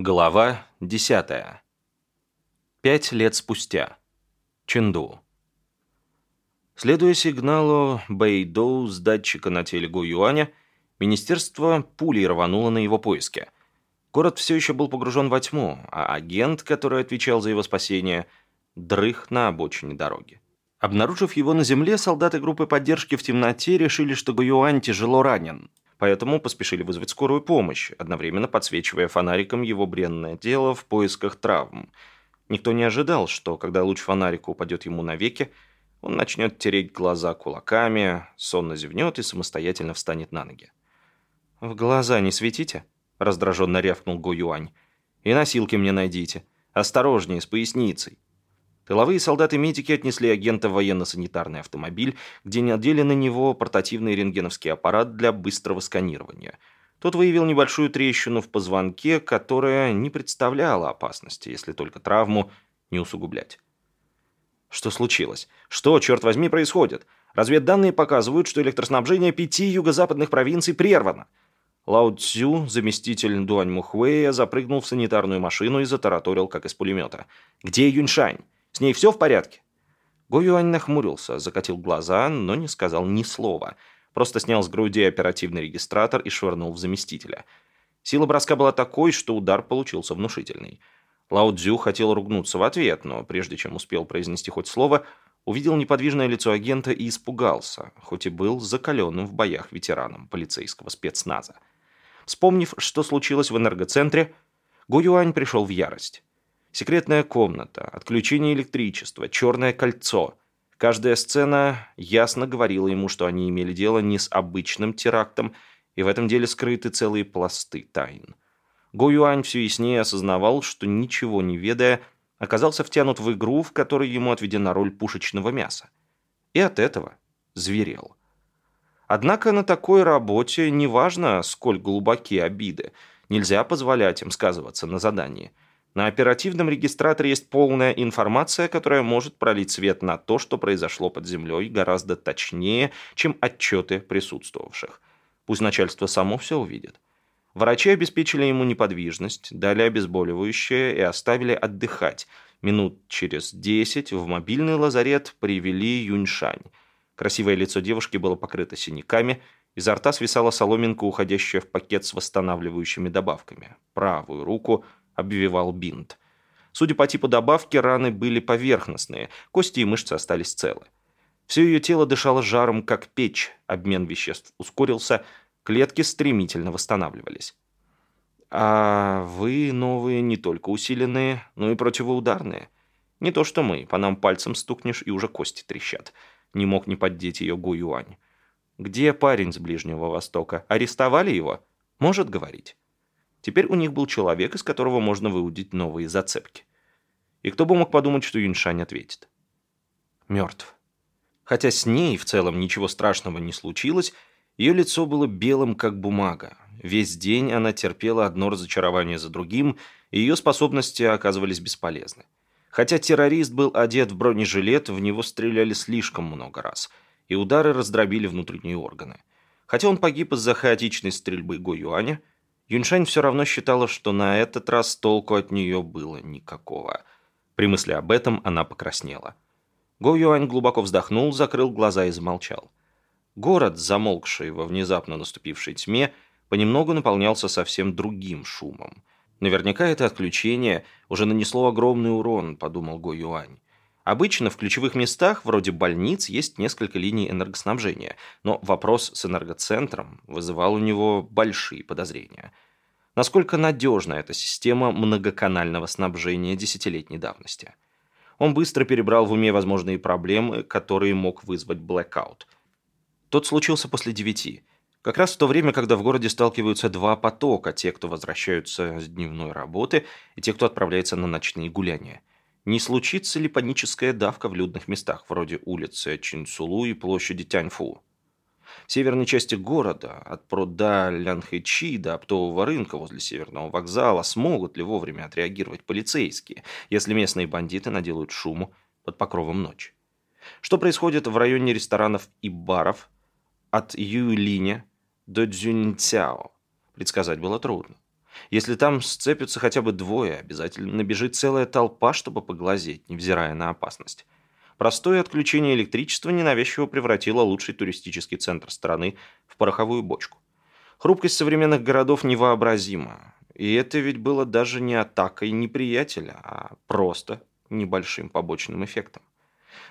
Глава 10. Пять лет спустя. Ченду. Следуя сигналу Бэйдоу с датчика на теле Го Юаня, министерство пулей рвануло на его поиски. Город все еще был погружен во тьму, а агент, который отвечал за его спасение, дрых на обочине дороги. Обнаружив его на земле, солдаты группы поддержки в темноте решили, что Го Юань тяжело ранен – поэтому поспешили вызвать скорую помощь, одновременно подсвечивая фонариком его бренное тело в поисках травм. Никто не ожидал, что, когда луч фонарика упадет ему на веки, он начнет тереть глаза кулаками, сонно зевнет и самостоятельно встанет на ноги. «В глаза не светите?» – раздраженно рявкнул Го Юань. «И носилки мне найдите. Осторожнее, с поясницей». Тыловые солдаты-медики отнесли агента в военно-санитарный автомобиль, где надели на него портативный рентгеновский аппарат для быстрого сканирования. Тот выявил небольшую трещину в позвонке, которая не представляла опасности, если только травму не усугублять. Что случилось? Что, черт возьми, происходит? Разведданные показывают, что электроснабжение пяти юго-западных провинций прервано. Лао Цзю, заместитель Дуань Мухуэя, запрыгнул в санитарную машину и затараторил, как из пулемета. «Где Юньшань?» С ней все в порядке?» Го Юань нахмурился, закатил глаза, но не сказал ни слова. Просто снял с груди оперативный регистратор и швырнул в заместителя. Сила броска была такой, что удар получился внушительный. Лао Цзю хотел ругнуться в ответ, но прежде чем успел произнести хоть слово, увидел неподвижное лицо агента и испугался, хоть и был закаленным в боях ветераном полицейского спецназа. Вспомнив, что случилось в энергоцентре, Го Юань пришел в ярость. Секретная комната, отключение электричества, черное кольцо. Каждая сцена ясно говорила ему, что они имели дело не с обычным терактом, и в этом деле скрыты целые пласты тайн. Го Юань все яснее осознавал, что ничего не ведая, оказался втянут в игру, в которой ему отведена роль пушечного мяса. И от этого зверел. Однако на такой работе неважно, сколь глубоки обиды, нельзя позволять им сказываться на задании – на оперативном регистраторе есть полная информация, которая может пролить свет на то, что произошло под землей гораздо точнее, чем отчеты присутствовавших. Пусть начальство само все увидит. Врачи обеспечили ему неподвижность, дали обезболивающее и оставили отдыхать. Минут через десять в мобильный лазарет привели Юньшань. Красивое лицо девушки было покрыто синяками, изо рта свисала соломинка, уходящая в пакет с восстанавливающими добавками. Правую руку – обвивал бинт. Судя по типу добавки, раны были поверхностные, кости и мышцы остались целы. Все ее тело дышало жаром, как печь, обмен веществ ускорился, клетки стремительно восстанавливались. А вы новые не только усиленные, но и противоударные. Не то что мы, по нам пальцем стукнешь и уже кости трещат. Не мог не поддеть ее Гу Юань. Где парень с Ближнего Востока? Арестовали его? Может говорить. Теперь у них был человек, из которого можно выудить новые зацепки. И кто бы мог подумать, что Юньшань ответит. Мертв. Хотя с ней в целом ничего страшного не случилось, ее лицо было белым, как бумага. Весь день она терпела одно разочарование за другим, и ее способности оказывались бесполезны. Хотя террорист был одет в бронежилет, в него стреляли слишком много раз, и удары раздробили внутренние органы. Хотя он погиб из-за хаотичной стрельбы Го Юаня, Юньшань все равно считала, что на этот раз толку от нее было никакого. При мысли об этом она покраснела. Го Юань глубоко вздохнул, закрыл глаза и замолчал. Город, замолкший во внезапно наступившей тьме, понемногу наполнялся совсем другим шумом. Наверняка это отключение уже нанесло огромный урон, подумал Го Юань. Обычно в ключевых местах, вроде больниц, есть несколько линий энергоснабжения, но вопрос с энергоцентром вызывал у него большие подозрения. Насколько надежна эта система многоканального снабжения десятилетней давности? Он быстро перебрал в уме возможные проблемы, которые мог вызвать блэкаут. Тот случился после девяти. Как раз в то время, когда в городе сталкиваются два потока, те, кто возвращаются с дневной работы, и те, кто отправляется на ночные гуляния. Не случится ли паническая давка в людных местах, вроде улицы Чинцулу и площади Тяньфу? В северной части города, от пруда Лянхэчи до оптового рынка возле северного вокзала, смогут ли вовремя отреагировать полицейские, если местные бандиты наделают шуму под покровом ночи? Что происходит в районе ресторанов и баров от Юйлиня до Цзюньцяо? Предсказать было трудно. Если там сцепятся хотя бы двое, обязательно набежит целая толпа, чтобы поглазеть, невзирая на опасность. Простое отключение электричества ненавязчиво превратило лучший туристический центр страны в пороховую бочку. Хрупкость современных городов невообразима. И это ведь было даже не атакой неприятеля, а просто небольшим побочным эффектом.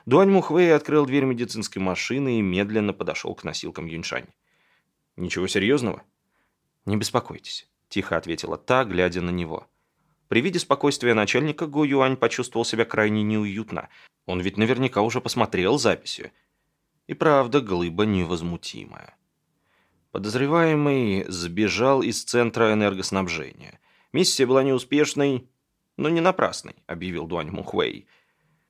Дуань Мухвей открыл дверь медицинской машины и медленно подошел к носилкам Юньшань. «Ничего серьезного?» «Не беспокойтесь», – тихо ответила та, глядя на него. При виде спокойствия начальника Го Юань почувствовал себя крайне неуютно. Он ведь наверняка уже посмотрел записи. И правда, глыба невозмутимая. Подозреваемый сбежал из центра энергоснабжения. Миссия была неуспешной, но не напрасной, объявил Дуань Мухуэй.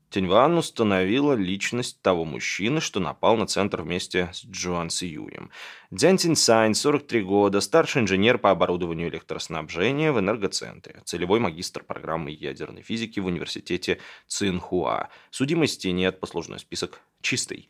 Тиньван установила личность того мужчины, что напал на центр вместе с Джуан Сиюем. Дзян Цинсань, 43 года, старший инженер по оборудованию электроснабжения в энергоцентре, целевой магистр программы ядерной физики в университете Цинхуа. Судимости нет, послужной список чистый.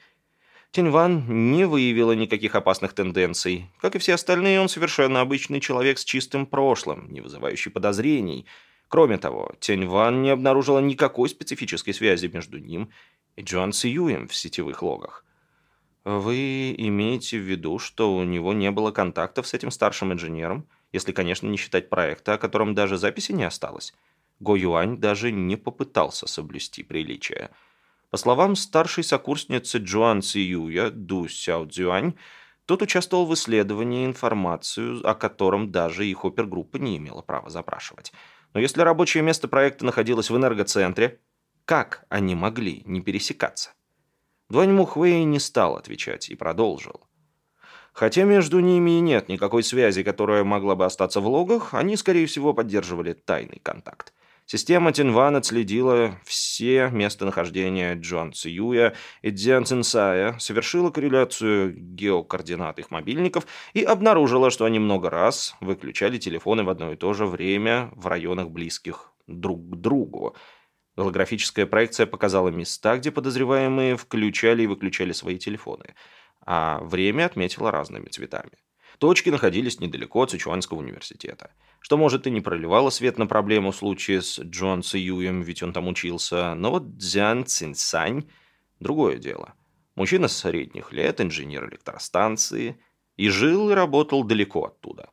Тиньван не выявила никаких опасных тенденций. Как и все остальные, он совершенно обычный человек с чистым прошлым, не вызывающий подозрений – Кроме того, Тень Ван не обнаружила никакой специфической связи между ним и Джоан Сиюем в сетевых логах. Вы имеете в виду, что у него не было контактов с этим старшим инженером, если, конечно, не считать проекта, о котором даже записи не осталось? Го Юань даже не попытался соблюсти приличие. По словам старшей сокурсницы Джоан Сиюя, Ду Сяо Цзюань, тот участвовал в исследовании информацию, о котором даже их опергруппа не имела права запрашивать. Но если рабочее место проекта находилось в энергоцентре, как они могли не пересекаться? Дуань Мухвей не стал отвечать и продолжил. Хотя между ними и нет никакой связи, которая могла бы остаться в логах, они, скорее всего, поддерживали тайный контакт. Система Тинван отследила все местонахождения Джон Циюя и Дзян Цинсая, совершила корреляцию геокоординат их мобильников и обнаружила, что они много раз выключали телефоны в одно и то же время в районах близких друг к другу. Голографическая проекция показала места, где подозреваемые включали и выключали свои телефоны, а время отметила разными цветами. Точки находились недалеко от Сычуанского университета что, может, и не проливало свет на проблему в случае с Джон Циюем, ведь он там учился, но вот Дзян Цинсань – другое дело. Мужчина средних лет, инженер электростанции, и жил и работал далеко оттуда.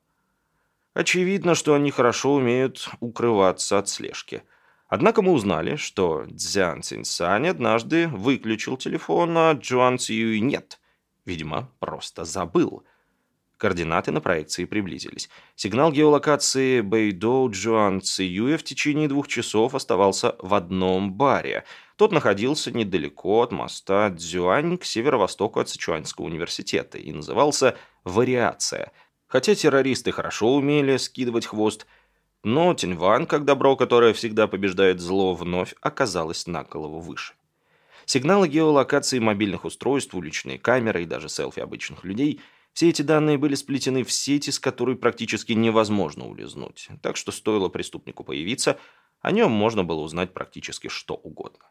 Очевидно, что они хорошо умеют укрываться от слежки. Однако мы узнали, что Дзян Цинсань однажды выключил телефон, а Джуан Цюй нет. Видимо, просто забыл – Координаты на проекции приблизились. Сигнал геолокации Бэйдоу Чжуан Циюя в течение двух часов оставался в одном баре. Тот находился недалеко от моста Дзюань к северо-востоку от Сычуанского университета и назывался «Вариация». Хотя террористы хорошо умели скидывать хвост, но Тяньван, как добро, которое всегда побеждает зло, вновь оказалось на голову выше. Сигналы геолокации мобильных устройств, уличные камеры и даже селфи обычных людей – все эти данные были сплетены в сети, с которой практически невозможно улизнуть, так что стоило преступнику появиться, о нем можно было узнать практически что угодно.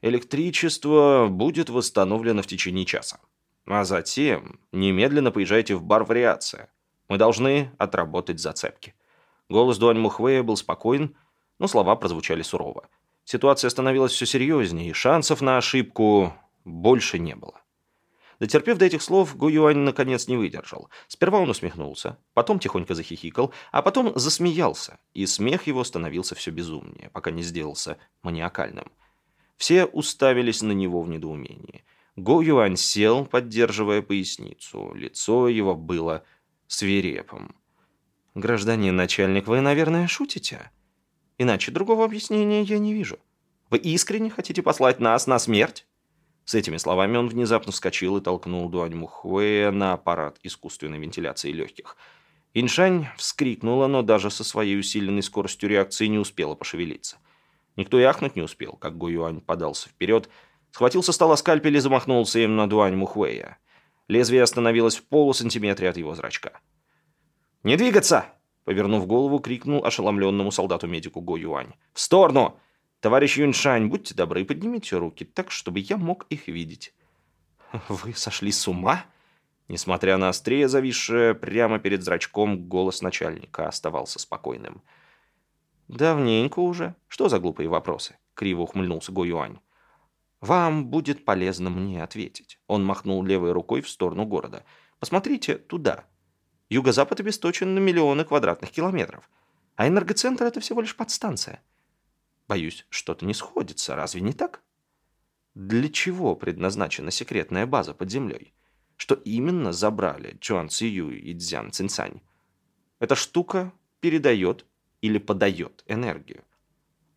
Электричество будет восстановлено в течение часа. А затем немедленно поезжайте в бар «Вариация». Мы должны отработать зацепки. Голос Дуань Мухвея был спокоен, но слова прозвучали сурово. Ситуация становилась все серьезнее, и шансов на ошибку больше не было. Дотерпев до этих слов, Гу Юань наконец не выдержал. Сперва он усмехнулся, потом тихонько захихикал, а потом засмеялся, и смех его становился все безумнее, пока не сделался маниакальным. Все уставились на него в недоумении. Го Юань сел, поддерживая поясницу. Лицо его было свирепым. «Гражданин начальник, вы, наверное, шутите? Иначе другого объяснения я не вижу. Вы искренне хотите послать нас на смерть?» С этими словами он внезапно вскочил и толкнул Дуань Мухуэя на аппарат искусственной вентиляции легких. Иншань вскрикнула, но даже со своей усиленной скоростью реакции не успела пошевелиться. Никто и ахнуть не успел, как Го Юань подался вперед, схватил со стола скальпель и замахнулся им на Дуань Мухуэя. Лезвие остановилось в полусантиметре от его зрачка. «Не двигаться!» Повернув голову, крикнул ошеломленному солдату-медику Го Юань. «В сторону! «Товарищ Юньшань, будьте добры, поднимите руки так, чтобы я мог их видеть». «Вы сошли с ума?» Несмотря на острее зависшее прямо перед зрачком, голос начальника оставался спокойным. «Давненько уже. Что за глупые вопросы?» — криво ухмыльнулся Го Юань. «Вам будет полезно мне ответить». Он махнул левой рукой в сторону города. «Посмотрите туда. Юго-запад обесточен на миллионы квадратных километров. А энергоцентр — это всего лишь подстанция. Боюсь, что-то не сходится. Разве не так? Для чего предназначена секретная база под землей? Что именно забрали Чуан Цию и Цзян Цинцань? Эта штука передает или подает энергию.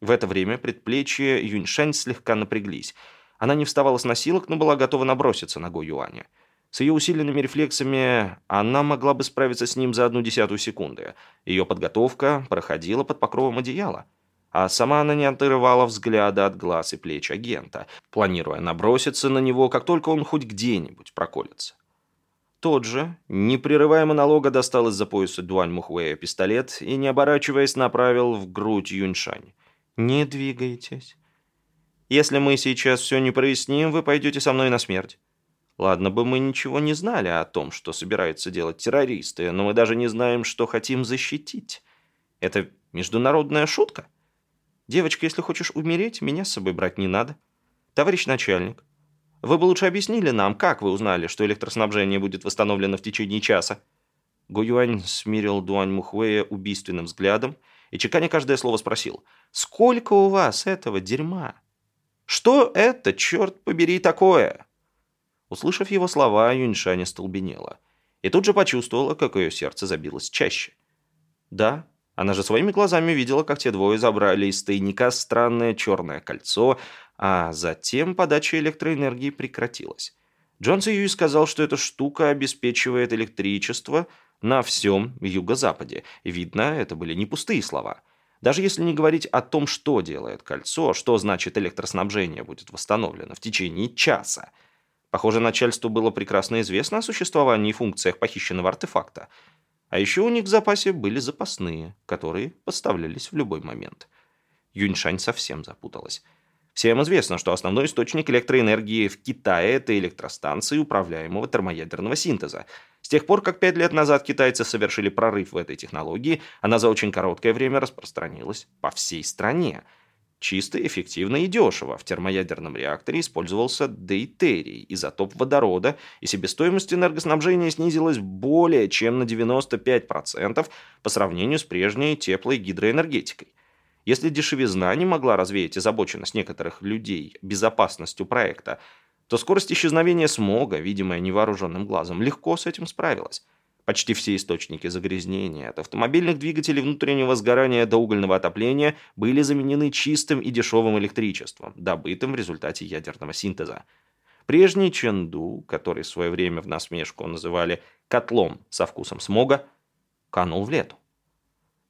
В это время предплечья Юньшань слегка напряглись. Она не вставала с носилок, но была готова наброситься на Го Юаня. С ее усиленными рефлексами она могла бы справиться с ним за одну десятую секунды. Ее подготовка проходила под покровом одеяла. А сама она не отрывала взгляда от глаз и плеч агента, планируя наброситься на него, как только он хоть где-нибудь проколется. Тот же, не прерывая монолога, достал из-за пояса Дуань Мухуэя пистолет и, не оборачиваясь, направил в грудь Юньшань. «Не двигайтесь. Если мы сейчас все не проясним, вы пойдете со мной на смерть. Ладно бы мы ничего не знали о том, что собираются делать террористы, но мы даже не знаем, что хотим защитить. Это международная шутка? Девочка, если хочешь умереть, меня с собой брать не надо. Товарищ начальник, вы бы лучше объяснили нам, как вы узнали, что электроснабжение будет восстановлено в течение часа?» Гуюань смирил Дуань Мухуэя убийственным взглядом и, чеканя каждое слово, спросил, «Сколько у вас этого дерьма? Что это, черт побери, такое?» Услышав его слова, Юньшань остолбенела. И тут же почувствовала, как ее сердце забилось чаще. Да, она же своими глазами видела, как те двое забрали из тайника странное черное кольцо, а затем подача электроэнергии прекратилась. Джон Юй сказал, что эта штука обеспечивает электричество на всем юго-западе. Видно, это были не пустые слова. Даже если не говорить о том, что делает кольцо, что значит электроснабжение будет восстановлено в течение часа – Похоже, начальству было прекрасно известно о существовании и функциях похищенного артефакта. А еще у них в запасе были запасные, которые поставлялись в любой момент. Юньшань совсем запуталась. Всем известно, что основной источник электроэнергии в Китае – это электростанции управляемого термоядерного синтеза. С тех пор, как пять лет назад китайцы совершили прорыв в этой технологии, она за очень короткое время распространилась по всей стране – Чисто, эффективно и дешево. В термоядерном реакторе использовался дейтерий, изотоп водорода, и себестоимость энергоснабжения снизилась более чем на 95% по сравнению с прежней теплой гидроэнергетикой. Если дешевизна не могла развеять озабоченность некоторых людей безопасностью проекта, то скорость исчезновения смога, видимая невооруженным глазом, легко с этим справилась. Почти все источники загрязнения, от автомобильных двигателей внутреннего сгорания до угольного отопления, были заменены чистым и дешевым электричеством, добытым в результате ядерного синтеза. Прежний Ченду, который в свое время в насмешку называли «котлом со вкусом смога», канул в лету.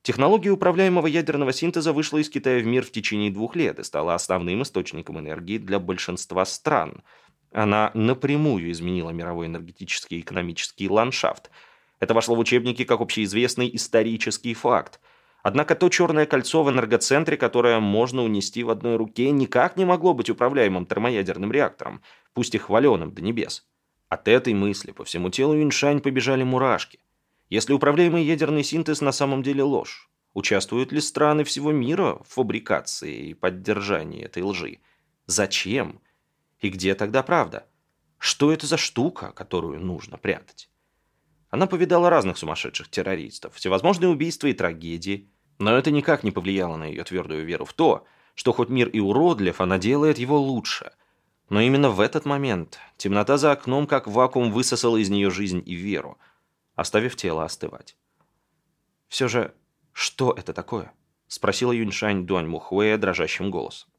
Технология управляемого ядерного синтеза вышла из Китая в мир в течение двух лет и стала основным источником энергии для большинства стран. Она напрямую изменила мировой энергетический и экономический ландшафт – это вошло в учебники как общеизвестный исторический факт. Однако то черное кольцо в энергоцентре, которое можно унести в одной руке, никак не могло быть управляемым термоядерным реактором, пусть и хваленым до небес. От этой мысли по всему телу Юньшань побежали мурашки. Если управляемый ядерный синтез на самом деле ложь, участвуют ли страны всего мира в фабрикации и поддержании этой лжи? Зачем? И где тогда правда? Что это за штука, которую нужно прятать? Она повидала разных сумасшедших террористов, всевозможные убийства и трагедии, но это никак не повлияло на ее твердую веру в то, что хоть мир и уродлив, она делает его лучше. Но именно в этот момент темнота за окном как вакуум высосала из нее жизнь и веру, оставив тело остывать. «Все же, что это такое?» – спросила Юньшань Дуань Мухуэя дрожащим голосом.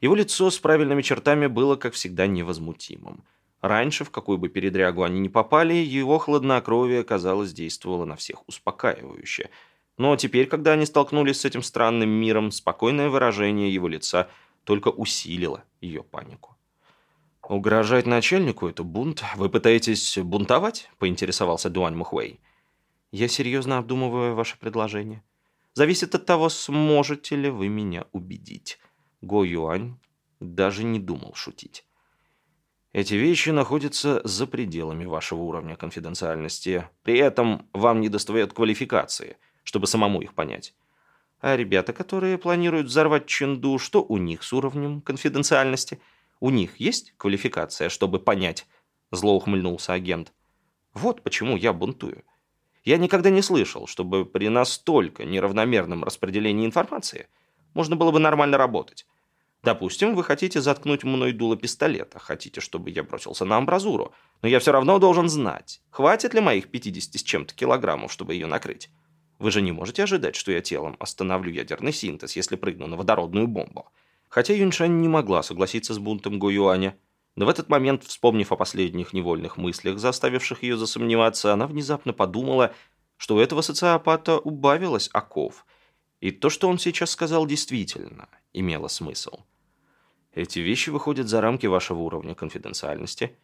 Его лицо с правильными чертами было, как всегда, невозмутимым – Раньше, в какую бы передрягу они ни попали, его хладнокровие, казалось, действовало на всех успокаивающе. Но теперь, когда они столкнулись с этим странным миром, спокойное выражение его лица только усилило ее панику. «Угрожать начальнику – это бунт. Вы пытаетесь бунтовать?» – поинтересовался Дуань Мухвей. «Я серьезно обдумываю ваше предложение. Зависит от того, сможете ли вы меня убедить». Го Юань даже не думал шутить. Эти вещи находятся за пределами вашего уровня конфиденциальности. При этом вам не достает квалификации, чтобы самому их понять. А ребята, которые планируют взорвать Ченду, что у них с уровнем конфиденциальности? У них есть квалификация, чтобы понять? Зло ухмыльнулся агент. Вот почему я бунтую. Я никогда не слышал, чтобы при настолько неравномерном распределении информации можно было бы нормально работать. Допустим, вы хотите заткнуть мной дуло пистолета, хотите, чтобы я бросился на амбразуру, но я все равно должен знать, хватит ли моих 50 с чем-то килограммов, чтобы ее накрыть. Вы же не можете ожидать, что я телом остановлю ядерный синтез, если прыгну на водородную бомбу. Хотя Юньшань не могла согласиться с бунтом Го Юаня, но в этот момент, вспомнив о последних невольных мыслях, заставивших ее засомневаться, она внезапно подумала, что у этого социопата убавилось оков, и то, что он сейчас сказал, действительно имело смысл. Эти вещи выходят за рамки вашего уровня конфиденциальности,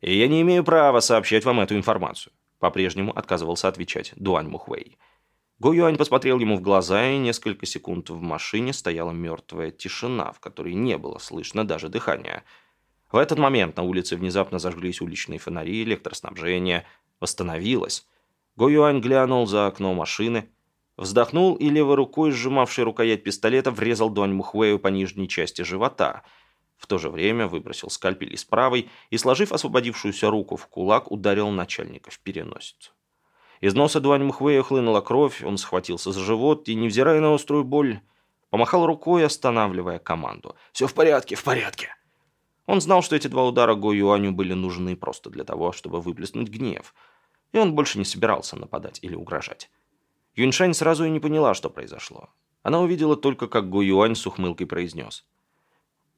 и я не имею права сообщать вам эту информацию», по-прежнему отказывался отвечать Дуань Мухвей. Го Юань посмотрел ему в глаза, и несколько секунд в машине стояла мертвая тишина, в которой не было слышно даже дыхания. В этот момент на улице внезапно зажглись уличные фонари, электроснабжение восстановилось. Го Юань глянул за окно машины, Вздохнул и левой рукой, сжимавшей рукоять пистолета, врезал Дуань Мухвею по нижней части живота. В то же время выбросил скальпель из правой и, сложив освободившуюся руку в кулак, ударил начальника в переносицу. Из носа Дуань Мухвея хлынула кровь, он схватился за живот и, невзирая на острую боль, помахал рукой, останавливая команду. «Все в порядке, в порядке!» Он знал, что эти два удара Го Юаню были нужны просто для того, чтобы выплеснуть гнев, и он больше не собирался нападать или угрожать. Юньшань сразу и не поняла, что произошло. Она увидела только, как Гу Юань с ухмылкой произнес.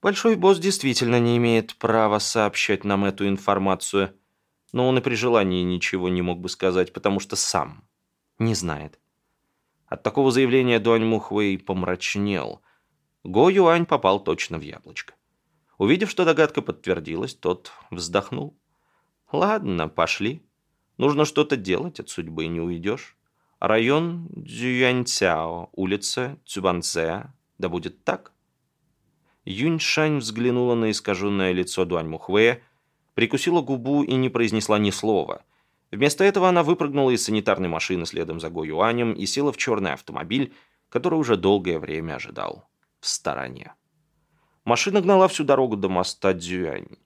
«Большой босс действительно не имеет права сообщать нам эту информацию, но он и при желании ничего не мог бы сказать, потому что сам не знает». От такого заявления Дуань Мухвей помрачнел. Го Юань попал точно в яблочко. Увидев, что догадка подтвердилась, тот вздохнул. «Ладно, пошли. Нужно что-то делать, от судьбы не уйдешь». Район Дзюяньцяо, улица Цюбанце, да будет так. Юньшань взглянула на искаженное лицо Дуань Мухвея, прикусила губу и не произнесла ни слова. Вместо этого она выпрыгнула из санитарной машины следом за Го Юанем и села в черный автомобиль, который уже долгое время ожидал в стороне. Машина гнала всю дорогу до моста Дзюань.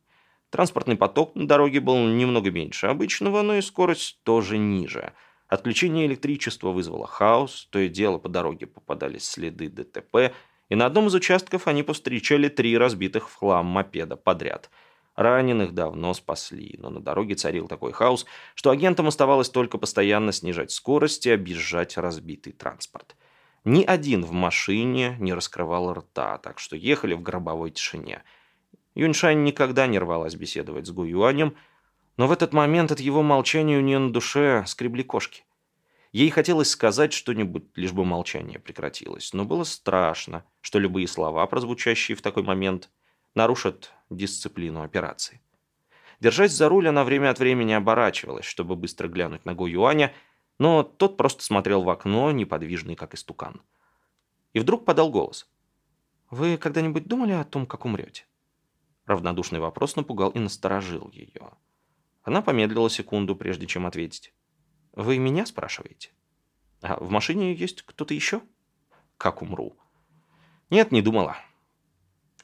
Транспортный поток на дороге был немного меньше обычного, но и скорость тоже ниже – Отключение электричества вызвало хаос, то и дело по дороге попадались следы ДТП, и на одном из участков они повстречали три разбитых в хлам мопеда подряд. Раненых давно спасли, но на дороге царил такой хаос, что агентам оставалось только постоянно снижать скорость и объезжать разбитый транспорт. Ни один в машине не раскрывал рта, так что ехали в гробовой тишине. Юньшань никогда не рвалась беседовать с Гуюанем, но в этот момент от его молчания у нее на душе скребли кошки. Ей хотелось сказать что-нибудь, лишь бы молчание прекратилось, но было страшно, что любые слова, прозвучащие в такой момент, нарушат дисциплину операции. Держась за руль, она время от времени оборачивалась, чтобы быстро глянуть на Го Юаня, но тот просто смотрел в окно, неподвижный, как истукан. И вдруг подал голос. «Вы когда-нибудь думали о том, как умрете?» Равнодушный вопрос напугал и насторожил ее. Она помедлила секунду, прежде чем ответить. «Вы меня спрашиваете? А в машине есть кто-то еще?» «Как умру?» «Нет, не думала».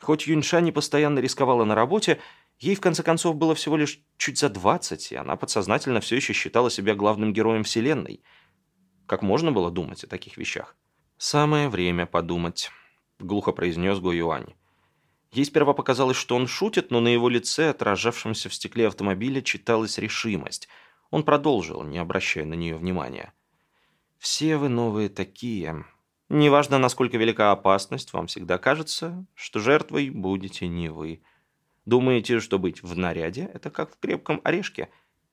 Хоть Юньша не постоянно рисковала на работе, ей в конце концов было всего лишь чуть за двадцать, и она подсознательно все еще считала себя главным героем Вселенной. Как можно было думать о таких вещах? «Самое время подумать», — глухо произнес Го Юань. Ей сперва показалось, что он шутит, но на его лице, отражавшемся в стекле автомобиля, читалась решимость. Он продолжил, не обращая на нее внимания. «Все вы новые такие. Неважно, насколько велика опасность, вам всегда кажется, что жертвой будете не вы. Думаете, что быть в наряде – это как в крепком орешке?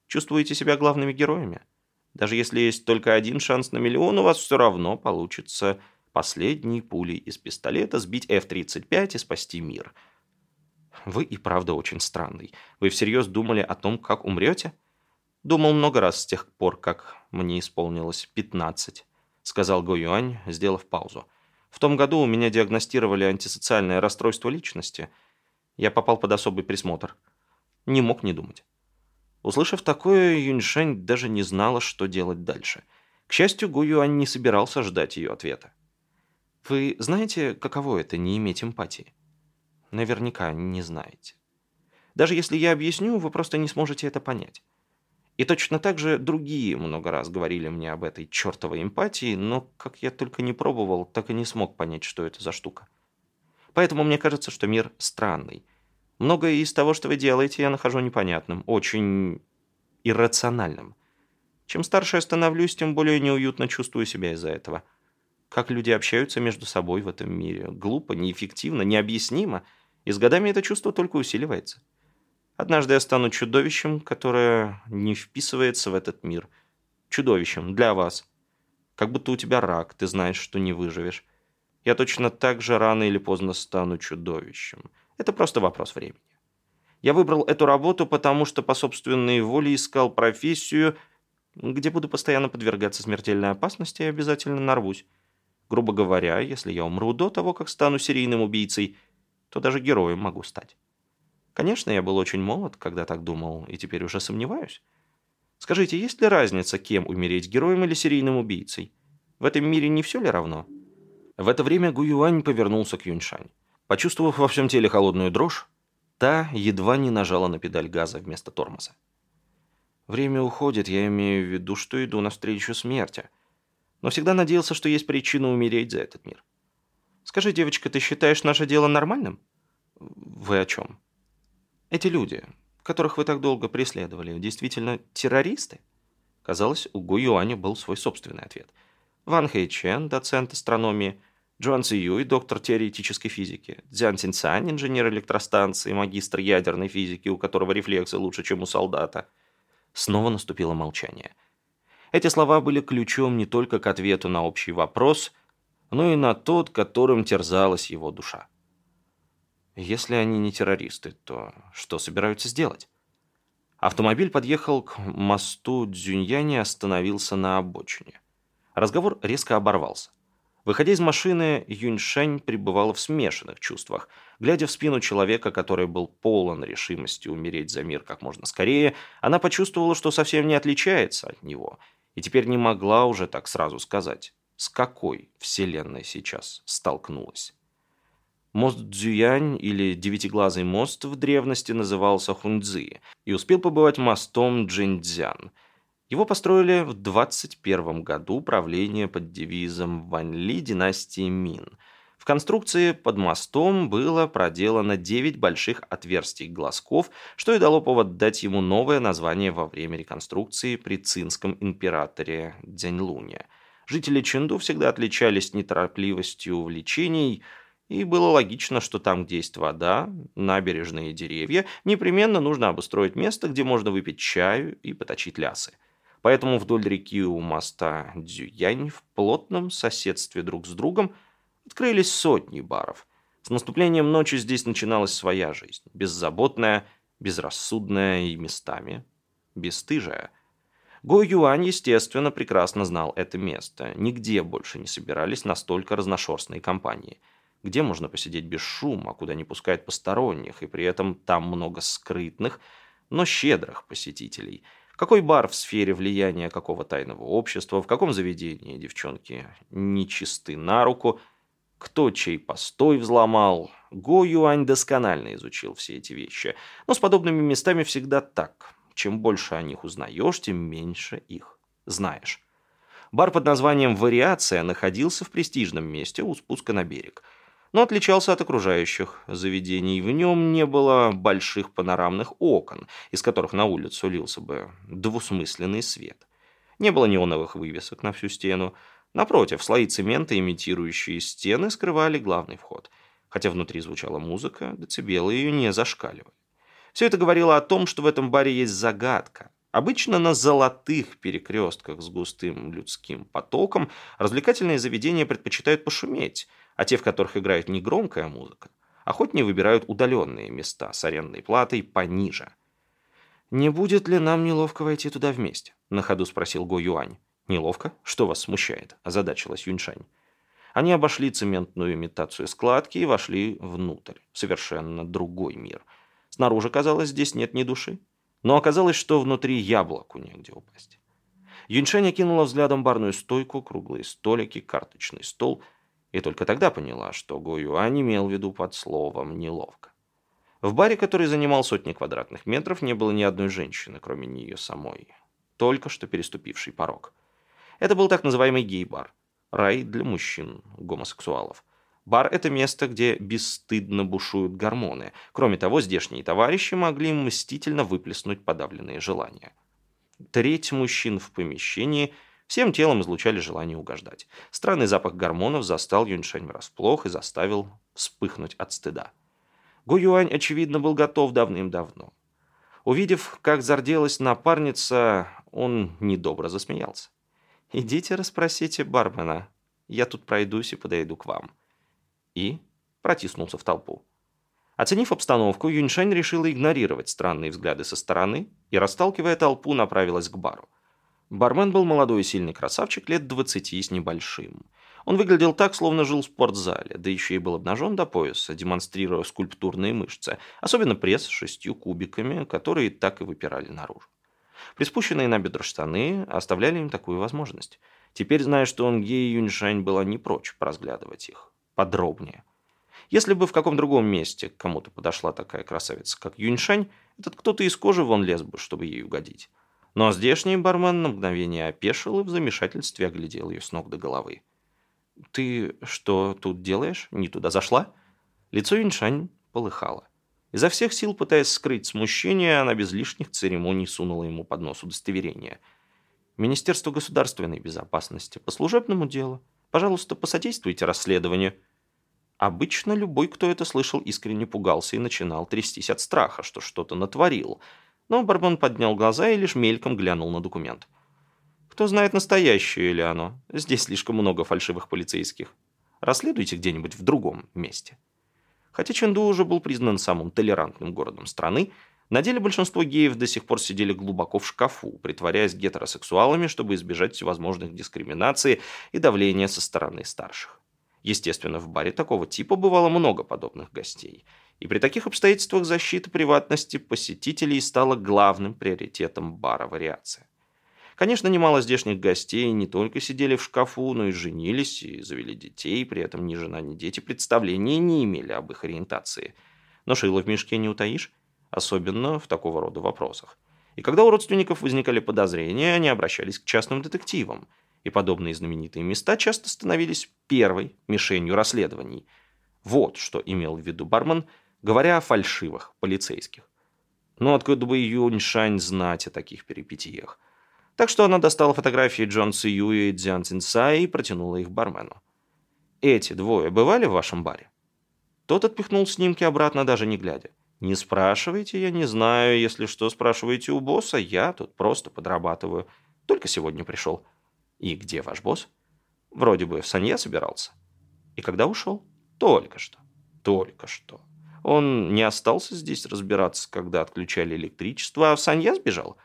Чувствуете себя главными героями? Даже если есть только один шанс на миллион, у вас все равно получится последней пулей из пистолета сбить F-35 и спасти мир. Вы и правда очень странный. Вы всерьез думали о том, как умрете? Думал много раз с тех пор, как мне исполнилось 15, сказал Го Юань, сделав паузу. В том году у меня диагностировали антисоциальное расстройство личности. Я попал под особый присмотр. Не мог не думать. Услышав такое, Юньшань даже не знала, что делать дальше. К счастью, Гу Юань не собирался ждать ее ответа. «Вы знаете, каково это не иметь эмпатии?» «Наверняка не знаете. Даже если я объясню, вы просто не сможете это понять. И точно так же другие много раз говорили мне об этой чертовой эмпатии, но как я только не пробовал, так и не смог понять, что это за штука. Поэтому мне кажется, что мир странный. Многое из того, что вы делаете, я нахожу непонятным, очень иррациональным. Чем старше я становлюсь, тем более неуютно чувствую себя из-за этого. Как люди общаются между собой в этом мире. Глупо, неэффективно, необъяснимо. И с годами это чувство только усиливается. Однажды я стану чудовищем, которое не вписывается в этот мир. Чудовищем для вас. Как будто у тебя рак, ты знаешь, что не выживешь. Я точно так же рано или поздно стану чудовищем. Это просто вопрос времени. Я выбрал эту работу, потому что по собственной воле искал профессию, где буду постоянно подвергаться смертельной опасности и обязательно нарвусь. Грубо говоря, если я умру до того, как стану серийным убийцей, то даже героем могу стать. Конечно, я был очень молод, когда так думал, и теперь уже сомневаюсь. Скажите, есть ли разница, кем умереть, героем или серийным убийцей? В этом мире не все ли равно? В это время Гуюань повернулся к Юньшань. Почувствовав во всем теле холодную дрожь, та едва не нажала на педаль газа вместо тормоза. Время уходит, я имею в виду, что иду навстречу смерти. Но всегда надеялся, что есть причина умереть за этот мир. Скажи, девочка, ты считаешь наше дело нормальным? Вы о чем? Эти люди, которых вы так долго преследовали, действительно террористы? Казалось, у Гу Юаня был свой собственный ответ. Ван Хэй Чен, доцент астрономии, Джуан Ци Юй, доктор теоретической физики, Цзян Цинцань, инженер электростанции, магистр ядерной физики, у которого рефлексы лучше, чем у солдата. Снова наступило молчание. Эти слова были ключом не только к ответу на общий вопрос, но и на тот, которым терзалась его душа. Если они не террористы, то что собираются сделать? Автомобиль подъехал к мосту Дзюньяни и остановился на обочине. Разговор резко оборвался. Выходя из машины, Юньшень пребывала в смешанных чувствах. Глядя в спину человека, который был полон решимости умереть за мир как можно скорее, она почувствовала, что совсем не отличается от него, и теперь не могла уже так сразу сказать, с какой вселенной сейчас столкнулась. Мост Дзюянь или Девятиглазый мост в древности назывался Хунцзи и успел побывать мостом Джинцзян – его построили в 21 году правления под девизом Ванли династии Мин. В конструкции под мостом было проделано 9 больших отверстий глазков, что и дало повод дать ему новое название во время реконструкции при цинском императоре Дзяньлуне. Жители Чэнду всегда отличались неторопливостью увлечений, и было логично, что там, где есть вода, набережные деревья, непременно нужно обустроить место, где можно выпить чаю и поточить лясы. Поэтому вдоль реки у моста Дзюянь в плотном соседстве друг с другом открылись сотни баров. С наступлением ночи здесь начиналась своя жизнь. Беззаботная, безрассудная и местами бесстыжая. Го Юань, естественно, прекрасно знал это место. Нигде больше не собирались настолько разношерстные компании. Где можно посидеть без шума, куда не пускают посторонних, и при этом там много скрытных, но щедрых посетителей – какой бар в сфере влияния какого тайного общества, в каком заведении девчонки нечисты на руку, кто чей постой взломал. Го Юань досконально изучил все эти вещи. Но с подобными местами всегда так. Чем больше о них узнаешь, тем меньше их знаешь. Бар под названием «Вариация» находился в престижном месте у спуска на берег – но отличался от окружающих заведений. В нем не было больших панорамных окон, из которых на улицу лился бы двусмысленный свет. Не было неоновых вывесок на всю стену. Напротив, слои цемента, имитирующие стены, скрывали главный вход. Хотя внутри звучала музыка, децибелы ее не зашкаливали. Все это говорило о том, что в этом баре есть загадка. Обычно на золотых перекрестках с густым людским потоком развлекательные заведения предпочитают пошуметь – а те, в которых играет негромкая музыка, охотнее выбирают удаленные места с арендной платой пониже. «Не будет ли нам неловко войти туда вместе?» – на ходу спросил Го Юань. «Неловко? Что вас смущает?» – озадачилась Юньшань. Они обошли цементную имитацию складки и вошли внутрь. Совершенно другой мир. Снаружи, казалось, здесь нет ни души. Но оказалось, что внутри яблоку негде упасть. Юньшень окинула взглядом барную стойку, круглые столики, карточный стол, и только тогда поняла, что Го Юань имел в виду под словом «неловко». В баре, который занимал сотни квадратных метров, не было ни одной женщины, кроме нее самой, только что переступивший порог. Это был так называемый гей-бар, рай для мужчин, гомосексуалов. Бар – это место, где бесстыдно бушуют гормоны. Кроме того, здешние товарищи могли мстительно выплеснуть подавленные желания. Треть мужчин в помещении всем телом излучали желание угождать. Странный запах гормонов застал Юньшень врасплох и заставил вспыхнуть от стыда. Гу Юань, очевидно, был готов давным-давно. Увидев, как зарделась напарница, он недобро засмеялся. «Идите расспросите бармена. Я тут пройдусь и подойду к вам» и протиснулся в толпу. Оценив обстановку, Юньшань решила игнорировать странные взгляды со стороны и, расталкивая толпу, направилась к бару. Бармен был молодой и сильный красавчик лет двадцати с небольшим. Он выглядел так, словно жил в спортзале, да еще и был обнажен до пояса, демонстрируя скульптурные мышцы, особенно пресс с шестью кубиками, которые так и выпирали наружу. Приспущенные на бедро штаны оставляли им такую возможность. Теперь, зная, что он гей, Юньшань была не прочь поразглядывать их подробнее. Если бы в каком другом месте к кому-то подошла такая красавица, как Юньшань, этот кто-то из кожи вон лез бы, чтобы ей угодить. Но здешний бармен на мгновение опешил и в замешательстве оглядел ее с ног до головы. «Ты что тут делаешь? Не туда зашла?» Лицо Юньшань полыхало. Изо всех сил, пытаясь скрыть смущение, она без лишних церемоний сунула ему под нос удостоверение. «Министерство государственной безопасности. По служебному делу. Пожалуйста, посодействуйте расследованию». Обычно любой, кто это слышал, искренне пугался и начинал трястись от страха, что что-то натворил. Но Барбон поднял глаза и лишь мельком глянул на документ. «Кто знает, настоящее ли оно? Здесь слишком много фальшивых полицейских. Расследуйте где-нибудь в другом месте». Хотя Чэнду уже был признан самым толерантным городом страны, на деле большинство геев до сих пор сидели глубоко в шкафу, притворяясь гетеросексуалами, чтобы избежать всевозможных дискриминаций и давления со стороны старших. Естественно, в баре такого типа бывало много подобных гостей. И при таких обстоятельствах защита приватности посетителей стала главным приоритетом бара вариация. Конечно, немало здешних гостей не только сидели в шкафу, но и женились и завели детей, при этом ни жена, ни дети представления не имели об их ориентации. Но шило в мешке не утаишь особенно в такого рода вопросах. И когда у родственников возникали подозрения, они обращались к частным детективам, и подобные знаменитые места часто становились первой мишенью расследований. Вот что имел в виду бармен, говоря о фальшивых полицейских. Но откуда бы Юньшань знать о таких перипетиях? Так что она достала фотографии Джон Цию и Дзян Цинца и протянула их бармену. «Эти двое бывали в вашем баре?» Тот отпихнул снимки обратно, даже не глядя. Не спрашивайте, я не знаю. Если что, спрашивайте у босса. Я тут просто подрабатываю. Только сегодня пришел. И где ваш босс? Вроде бы в Санья собирался. И когда ушел? Только что. Только что. Он не остался здесь разбираться, когда отключали электричество, а в Санья сбежал?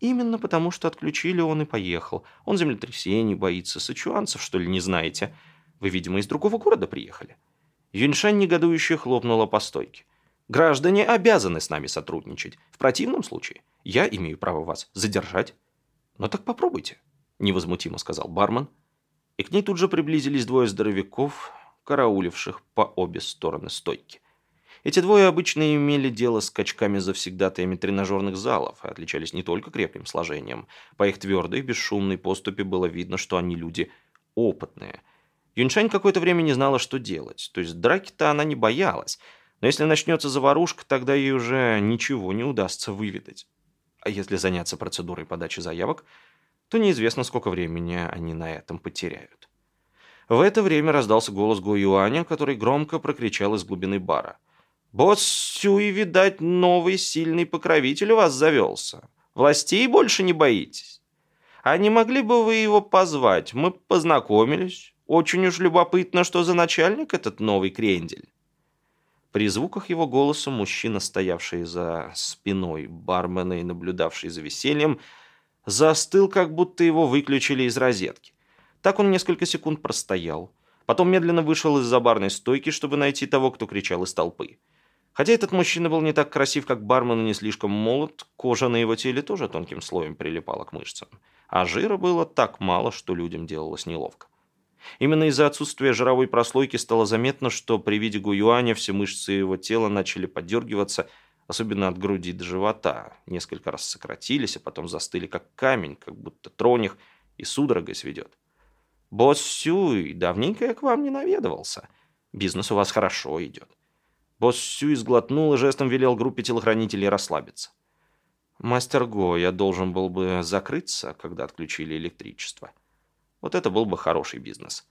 Именно потому, что отключили, он и поехал. Он землетрясений боится. Сычуанцев, что ли, не знаете? Вы, видимо, из другого города приехали. Юньшань негодующе хлопнула по стойке. Граждане обязаны с нами сотрудничать. В противном случае я имею право вас задержать. Но ну так попробуйте, невозмутимо сказал бармен. И к ней тут же приблизились двое здоровяков, карауливших по обе стороны стойки. Эти двое обычно имели дело с качками завсегдатаями тренажерных залов и отличались не только крепким сложением. По их твердой, бесшумной поступе было видно, что они люди опытные. Юньшань какое-то время не знала, что делать. То есть драки-то она не боялась, но если начнется заварушка, тогда ей уже ничего не удастся выведать. А если заняться процедурой подачи заявок, то неизвестно, сколько времени они на этом потеряют. В это время раздался голос Го Юаня, который громко прокричал из глубины бара. «Босс Сюи, видать, новый сильный покровитель у вас завелся. Властей больше не боитесь. А не могли бы вы его позвать? Мы познакомились. Очень уж любопытно, что за начальник этот новый крендель». При звуках его голоса мужчина, стоявший за спиной бармена и наблюдавший за весельем, застыл, как будто его выключили из розетки. Так он несколько секунд простоял. Потом медленно вышел из-за барной стойки, чтобы найти того, кто кричал из толпы. Хотя этот мужчина был не так красив, как бармен и не слишком молод, кожа на его теле тоже тонким слоем прилипала к мышцам. А жира было так мало, что людям делалось неловко. Именно из-за отсутствия жировой прослойки стало заметно, что при виде Гуюаня все мышцы его тела начали подергиваться, особенно от груди до живота. Несколько раз сократились, а потом застыли как камень, как будто тронь их и судорогой сведет. «Босс Сюй, давненько я к вам не наведывался. Бизнес у вас хорошо идет». Босс Сюй сглотнул и жестом велел группе телохранителей расслабиться. «Мастер Го, я должен был бы закрыться, когда отключили электричество. Вот это был бы хороший бизнес».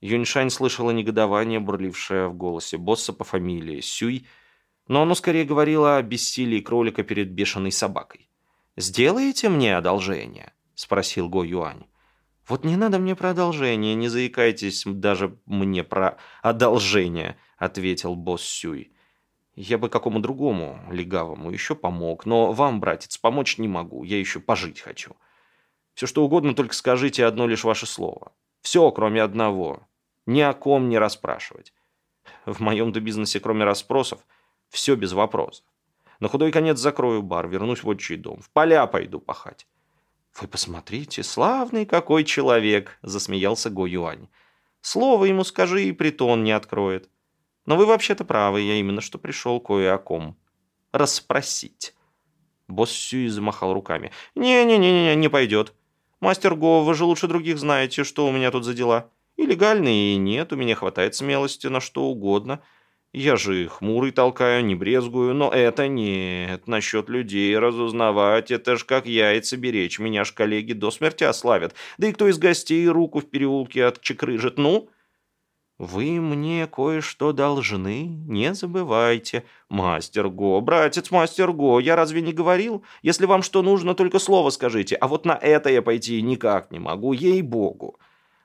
Юньшань слышала негодование, бурлившее в голосе босса по фамилии Сюй, но оно скорее говорило о бессилии кролика перед бешеной собакой. «Сделаете мне одолжение?» – спросил Го Юань. «Вот не надо мне про одолжение, не заикайтесь даже мне про одолжение», – ответил босс Сюй. «Я бы какому другому легавому еще помог, но вам, братец, помочь не могу, я еще пожить хочу. Все что угодно, только скажите одно лишь ваше слово. Все, кроме одного. Ни о ком не расспрашивать. В моем-то бизнесе, кроме расспросов, все без вопросов. На худой конец закрою бар, вернусь в отчий дом, в поля пойду пахать. «Вы посмотрите, славный какой человек!» – засмеялся Го Юань. «Слово ему скажи, и притон не откроет. Но вы вообще-то правы, я именно что пришел кое о ком. Расспросить». Босс Сюи замахал руками. «Не-не-не, не пойдет. Мастер Го, вы же лучше других знаете, что у меня тут за дела. И легальные, и нет, у меня хватает смелости на что угодно. Я же хмурый толкаю, не брезгую, но это нет. Насчет людей разузнавать, это ж как яйца беречь. Меня ж коллеги до смерти ославят. Да и кто из гостей руку в переулке отчекрыжит, ну? Вы мне кое-что должны, не забывайте. Мастер Го, братец, мастер Го, я разве не говорил? Если вам что нужно, только слово скажите. А вот на это я пойти никак не могу, ей-богу.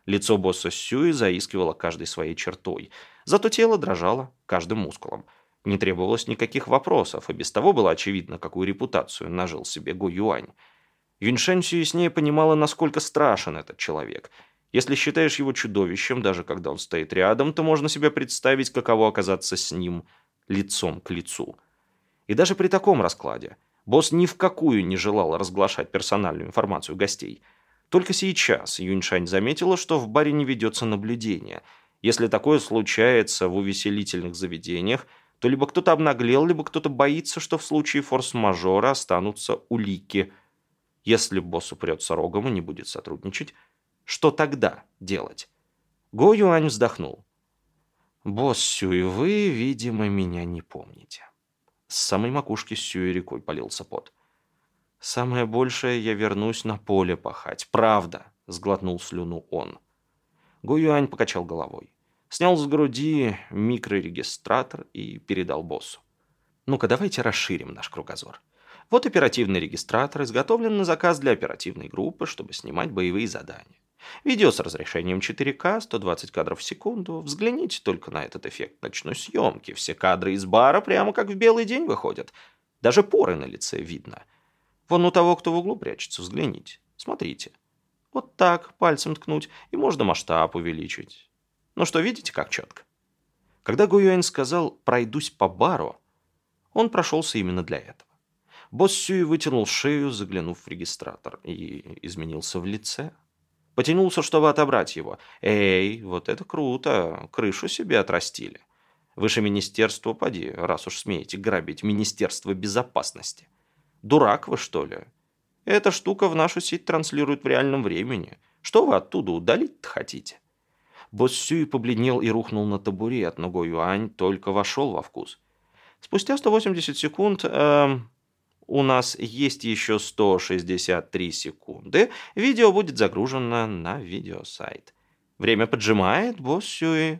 Лицо босса Сюи заискивало каждой своей чертой. Зато тело дрожало каждым мускулом. Не требовалось никаких вопросов, и без того было очевидно, какую репутацию нажил себе Гу Юань. Юньшень яснее понимала, насколько страшен этот человек. Если считаешь его чудовищем, даже когда он стоит рядом, то можно себе представить, каково оказаться с ним лицом к лицу. И даже при таком раскладе босс ни в какую не желал разглашать персональную информацию гостей. Только сейчас Юньшань заметила, что в баре не ведется наблюдение – если такое случается в увеселительных заведениях, то либо кто-то обнаглел, либо кто-то боится, что в случае форс-мажора останутся улики. Если босс упрется рогом и не будет сотрудничать, что тогда делать? Го Юань вздохнул. «Босс Сюй, вы, видимо, меня не помните». С самой макушки Сюй рекой полился пот. «Самое большее я вернусь на поле пахать. Правда», — сглотнул слюну он. Гу Юань покачал головой. Снял с груди микрорегистратор и передал боссу. Ну-ка, давайте расширим наш кругозор. Вот оперативный регистратор изготовлен на заказ для оперативной группы, чтобы снимать боевые задания. Видео с разрешением 4К, 120 кадров в секунду. Взгляните только на этот эффект ночной съемки. Все кадры из бара прямо как в белый день выходят. Даже поры на лице видно. Вон у того, кто в углу прячется, взгляните. Смотрите. Вот так, пальцем ткнуть, и можно масштаб увеличить. Ну что, видите, как четко? Когда Гуюэнь сказал «пройдусь по бару», он прошелся именно для этого. Босс Сюи вытянул шею, заглянув в регистратор, и изменился в лице. Потянулся, чтобы отобрать его. «Эй, вот это круто! Крышу себе отрастили. Выше министерства поди, раз уж смеете грабить Министерство безопасности. Дурак вы, что ли? Эта штука в нашу сеть транслирует в реальном времени. Что вы оттуда удалить-то хотите?» Босс Сюй побледнел и рухнул на табурет, но Го Юань только вошел во вкус. Спустя 180 секунд... Э, у нас есть еще 163 секунды. Видео будет загружено на видеосайт. Время поджимает, босс Сюи.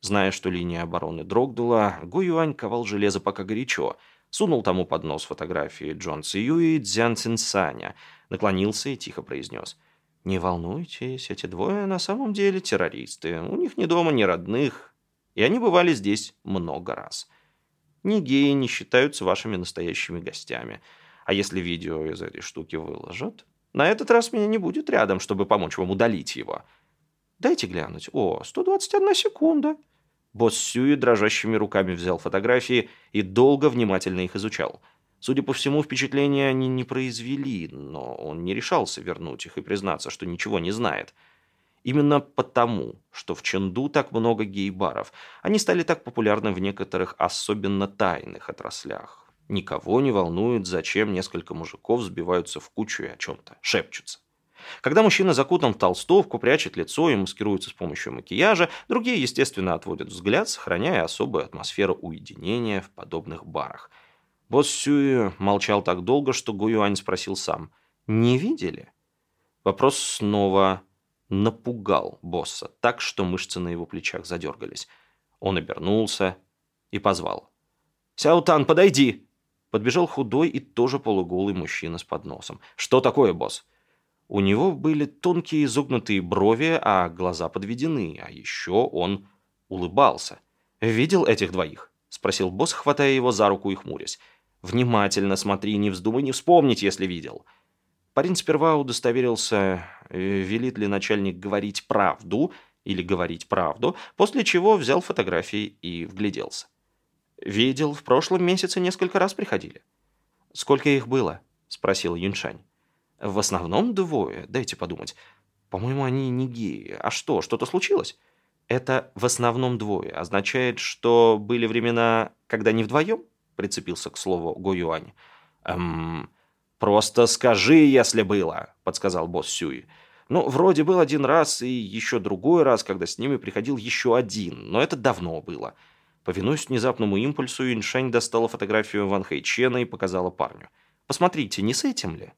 Зная, что линия обороны дрогнула, Гу Юань ковал железо пока горячо – сунул тому под нос фотографии Джон Цию и Дзян Цинсаня, наклонился и тихо произнес. «Не волнуйтесь, эти двое на самом деле террористы. У них ни дома, ни родных. И они бывали здесь много раз. Ни геи не считаются вашими настоящими гостями. А если видео из этой штуки выложат, на этот раз меня не будет рядом, чтобы помочь вам удалить его. Дайте глянуть. О, 121 секунда. Босс Сюи дрожащими руками взял фотографии и долго внимательно их изучал. Судя по всему, впечатления они не произвели, но он не решался вернуть их и признаться, что ничего не знает. Именно потому, что в Ченду так много гей-баров, они стали так популярны в некоторых особенно тайных отраслях. Никого не волнует, зачем несколько мужиков сбиваются в кучу и о чем-то шепчутся. Когда мужчина закутан в толстовку, прячет лицо и маскируется с помощью макияжа, другие, естественно, отводят взгляд, сохраняя особую атмосферу уединения в подобных барах. Босс молчал так долго, что Гуюань спросил сам. «Не видели?» Вопрос снова напугал босса так, что мышцы на его плечах задергались. Он обернулся и позвал. «Сяутан, подойди!» Подбежал худой и тоже полуголый мужчина с подносом. «Что такое, босс?» У него были тонкие изогнутые брови, а глаза подведены, а еще он улыбался. «Видел этих двоих?» – спросил босс, хватая его за руку и хмурясь. «Внимательно смотри, не вздумай не вспомнить, если видел». Парень сперва удостоверился, э, велит ли начальник говорить правду или говорить правду, после чего взял фотографии и вгляделся. «Видел, в прошлом месяце несколько раз приходили». «Сколько их было?» – спросил Юншань. В основном двое, дайте подумать. По-моему, они не геи. А что, что-то случилось? Это в основном двое. Означает, что были времена, когда не вдвоем? Прицепился к слову Го Юань. Эм, просто скажи, если было, подсказал босс Сюи. Ну, вроде был один раз и еще другой раз, когда с ними приходил еще один, но это давно было. Повинуясь внезапному импульсу, Иншань достала фотографию Ван Хэйчена и показала парню. «Посмотрите, не с этим ли?»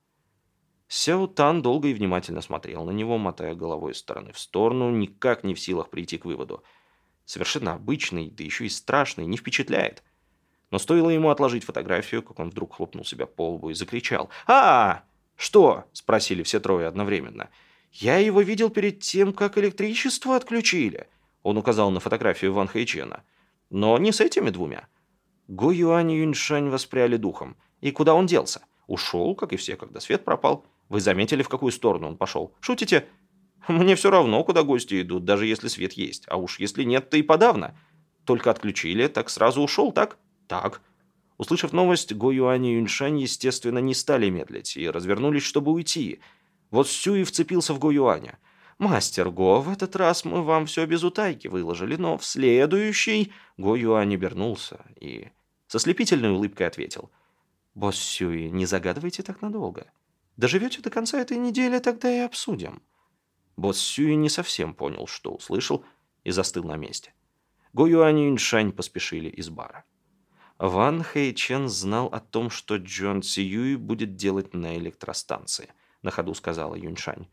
Сяо Тан долго и внимательно смотрел на него, мотая головой из стороны в сторону, никак не в силах прийти к выводу. Совершенно обычный, да еще и страшный, не впечатляет. Но стоило ему отложить фотографию, как он вдруг хлопнул себя по лбу и закричал. «А, что?» – спросили все трое одновременно. «Я его видел перед тем, как электричество отключили», – он указал на фотографию Ван Хэйчена. «Но не с этими двумя». Го Юань и Юньшань воспряли духом. И куда он делся? Ушел, как и все, когда свет пропал. Вы заметили, в какую сторону он пошел? Шутите? Мне все равно, куда гости идут, даже если свет есть. А уж если нет, то и подавно. Только отключили, так сразу ушел, так? Так. Услышав новость, Го Юань и Юньшань, естественно, не стали медлить и развернулись, чтобы уйти. Вот Сюи вцепился в Го Юаня. «Мастер Го, в этот раз мы вам все без утайки выложили, но в следующий...» Го Юань обернулся и со слепительной улыбкой ответил. «Босс Сюи, не загадывайте так надолго». Доживете до конца этой недели, тогда и обсудим». Босс Сюи не совсем понял, что услышал, и застыл на месте. Го Юань и Юньшань поспешили из бара. Ван Хэйчен знал о том, что Джон Цюй будет делать на электростанции, на ходу сказала Юньшань.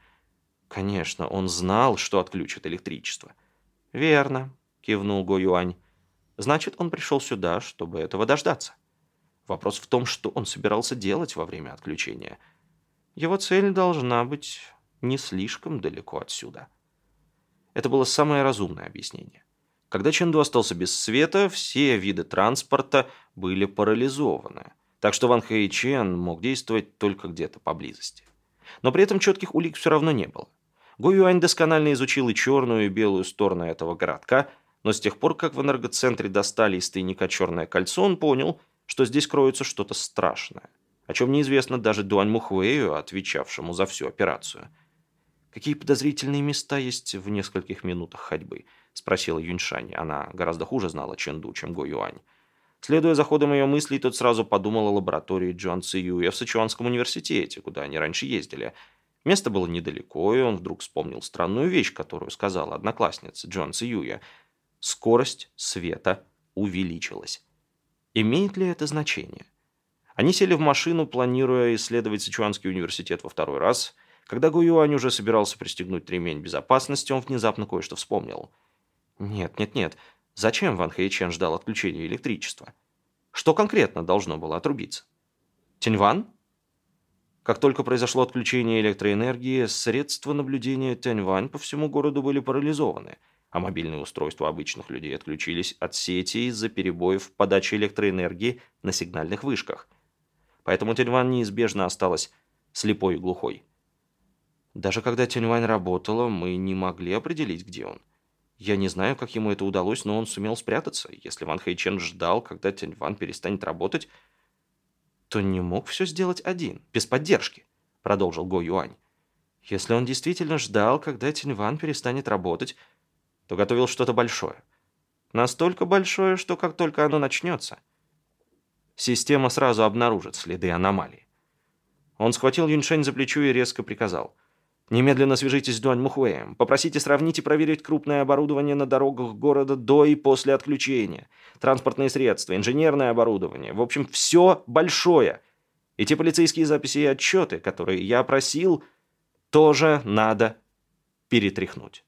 Конечно, он знал, что отключат электричество. Верно, кивнул Го Юань. Значит, он пришел сюда, чтобы этого дождаться. Вопрос в том, что он собирался делать во время отключения – его цель должна быть не слишком далеко отсюда. Это было самое разумное объяснение. Когда Ченду остался без света, все виды транспорта были парализованы, так что Ван Хэйчен мог действовать только где-то поблизости. Но при этом четких улик все равно не было. Го Юань досконально изучил и черную, и белую сторону этого городка, но с тех пор, как в энергоцентре достали из тайника черное кольцо, он понял, что здесь кроется что-то страшное – о чем неизвестно даже Дуань Мухуэю, отвечавшему за всю операцию. «Какие подозрительные места есть в нескольких минутах ходьбы?» – спросила Юньшань. Она гораздо хуже знала Ченду, чем Го Юань. Следуя за ходом ее мыслей, тот сразу подумал о лаборатории Джон Циюя в Сычуанском университете, куда они раньше ездили. Место было недалеко, и он вдруг вспомнил странную вещь, которую сказала одноклассница Джон Циюя. Скорость света увеличилась. Имеет ли это значение? Они сели в машину, планируя исследовать Сычуанский университет во второй раз. Когда Гу Юань уже собирался пристегнуть ремень безопасности, он внезапно кое-что вспомнил. Нет, нет, нет. Зачем Ван Хэйчен ждал отключения электричества? Что конкретно должно было отрубиться? Тяньван? Как только произошло отключение электроэнергии, средства наблюдения Тяньвань по всему городу были парализованы, а мобильные устройства обычных людей отключились от сети из-за перебоев в подаче электроэнергии на сигнальных вышках – поэтому Тюньвань неизбежно осталась слепой и глухой. Даже когда Тюньвань работала, мы не могли определить, где он. Я не знаю, как ему это удалось, но он сумел спрятаться. Если Ван Хэйчен ждал, когда Тянь Ван перестанет работать, то не мог все сделать один, без поддержки, продолжил Го Юань. Если он действительно ждал, когда Тянь Ван перестанет работать, то готовил что-то большое. Настолько большое, что как только оно начнется, система сразу обнаружит следы аномалии. Он схватил Юньшень за плечо и резко приказал – Немедленно свяжитесь с Дуань Мухуэем. Попросите сравнить и проверить крупное оборудование на дорогах города до и после отключения. Транспортные средства, инженерное оборудование. В общем, все большое. И те полицейские записи и отчеты, которые я просил, тоже надо перетряхнуть.